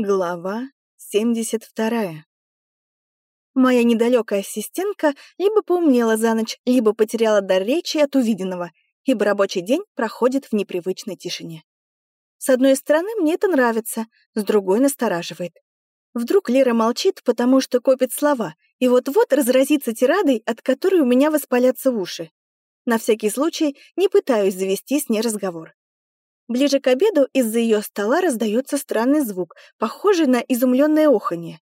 Глава 72. Моя недалекая ассистентка либо поумнела за ночь, либо потеряла дар речи от увиденного, ибо рабочий день проходит в непривычной тишине. С одной стороны, мне это нравится, с другой настораживает. Вдруг Лера молчит, потому что копит слова, и вот-вот разразится тирадой, от которой у меня воспалятся уши. На всякий случай не пытаюсь завести с ней разговор. Ближе к обеду из-за ее стола раздается странный звук, похожий на изумленное оханье.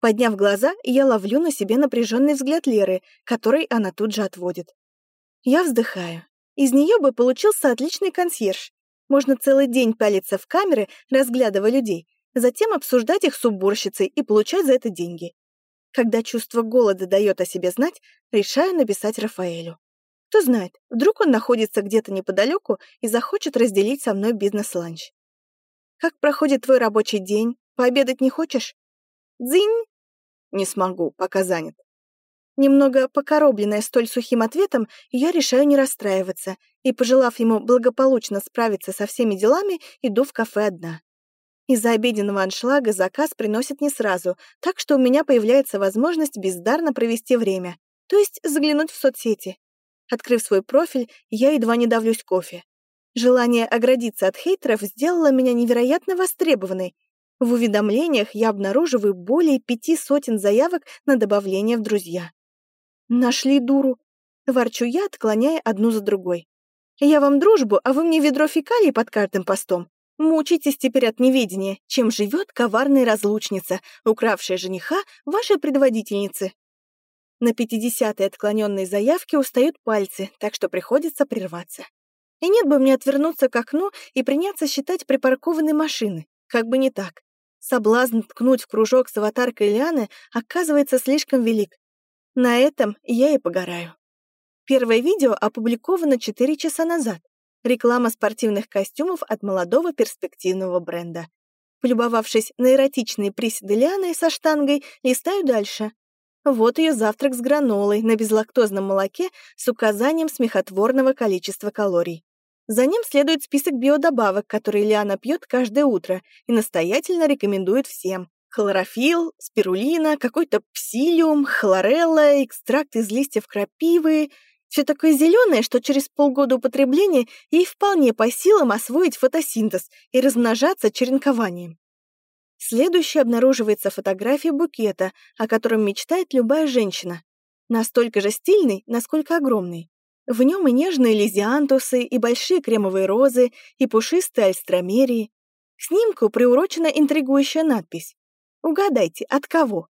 Подняв глаза, я ловлю на себе напряженный взгляд Леры, который она тут же отводит. Я вздыхаю. Из нее бы получился отличный консьерж. Можно целый день пялиться в камеры, разглядывая людей, затем обсуждать их с уборщицей и получать за это деньги. Когда чувство голода дает о себе знать, решаю написать Рафаэлю. Кто знает, вдруг он находится где-то неподалеку и захочет разделить со мной бизнес-ланч. Как проходит твой рабочий день? Пообедать не хочешь? Дзинь! Не смогу, пока занят. Немного покоробленная столь сухим ответом, я решаю не расстраиваться и, пожелав ему благополучно справиться со всеми делами, иду в кафе одна. Из-за обеденного аншлага заказ приносят не сразу, так что у меня появляется возможность бездарно провести время, то есть заглянуть в соцсети. Открыв свой профиль, я едва не давлюсь кофе. Желание оградиться от хейтеров сделало меня невероятно востребованной. В уведомлениях я обнаруживаю более пяти сотен заявок на добавление в друзья. «Нашли дуру!» — ворчу я, отклоняя одну за другой. «Я вам дружбу, а вы мне ведро фекалий под каждым постом. Мучитесь теперь от неведения, чем живет коварная разлучница, укравшая жениха вашей предводительницы». На 50-й отклоненной заявке устают пальцы, так что приходится прерваться. И нет бы мне отвернуться к окну и приняться считать припаркованные машины. Как бы не так. Соблазн ткнуть в кружок с аватаркой Лианы оказывается слишком велик. На этом я и погораю. Первое видео опубликовано 4 часа назад. Реклама спортивных костюмов от молодого перспективного бренда. Полюбовавшись на эротичные приседы Лианы со штангой, листаю дальше. Вот ее завтрак с гранолой на безлактозном молоке с указанием смехотворного количества калорий. За ним следует список биодобавок, которые Лиана пьет каждое утро и настоятельно рекомендует всем. Хлорофилл, спирулина, какой-то псилиум, хлорелла, экстракт из листьев крапивы. Все такое зеленое, что через полгода употребления ей вполне по силам освоить фотосинтез и размножаться черенкованием. Следующей обнаруживается фотография букета, о котором мечтает любая женщина. Настолько же стильный, насколько огромный. В нем и нежные лизиантусы, и большие кремовые розы, и пушистые альстромерии. К снимку приурочена интригующая надпись. Угадайте, от кого?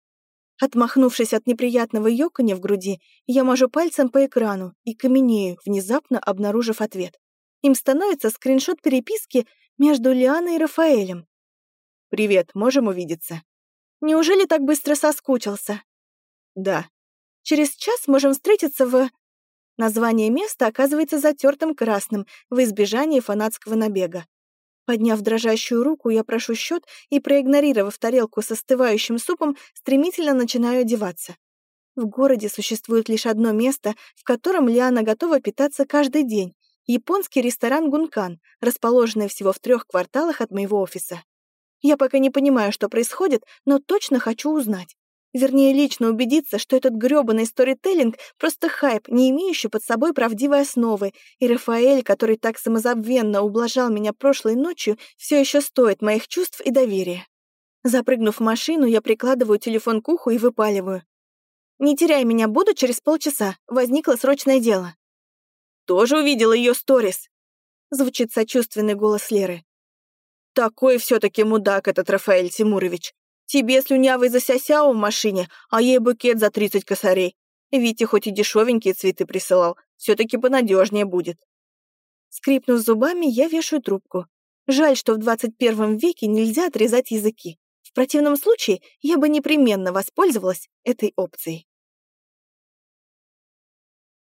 Отмахнувшись от неприятного ёканья в груди, я мажу пальцем по экрану и каменею, внезапно обнаружив ответ. Им становится скриншот переписки между Лианой и Рафаэлем. «Привет, можем увидеться?» «Неужели так быстро соскучился?» «Да». «Через час можем встретиться в...» Название места оказывается затертым красным в избежании фанатского набега. Подняв дрожащую руку, я прошу счет и, проигнорировав тарелку с остывающим супом, стремительно начинаю одеваться. В городе существует лишь одно место, в котором Лиана готова питаться каждый день — японский ресторан «Гункан», расположенный всего в трех кварталах от моего офиса. Я пока не понимаю, что происходит, но точно хочу узнать. Вернее, лично убедиться, что этот грёбаный сторителлинг — просто хайп, не имеющий под собой правдивой основы, и Рафаэль, который так самозабвенно ублажал меня прошлой ночью, все еще стоит моих чувств и доверия. Запрыгнув в машину, я прикладываю телефон к уху и выпаливаю. «Не теряй меня, буду через полчаса. Возникло срочное дело». «Тоже увидела ее сторис?» Звучит сочувственный голос Леры. Такой все-таки мудак этот Рафаэль Тимурович. Тебе слюнявый засясял в машине, а ей букет за 30 косарей. Витя хоть и дешевенькие цветы присылал, все-таки понадежнее будет. Скрипнув зубами, я вешаю трубку. Жаль, что в 21 веке нельзя отрезать языки. В противном случае я бы непременно воспользовалась этой опцией.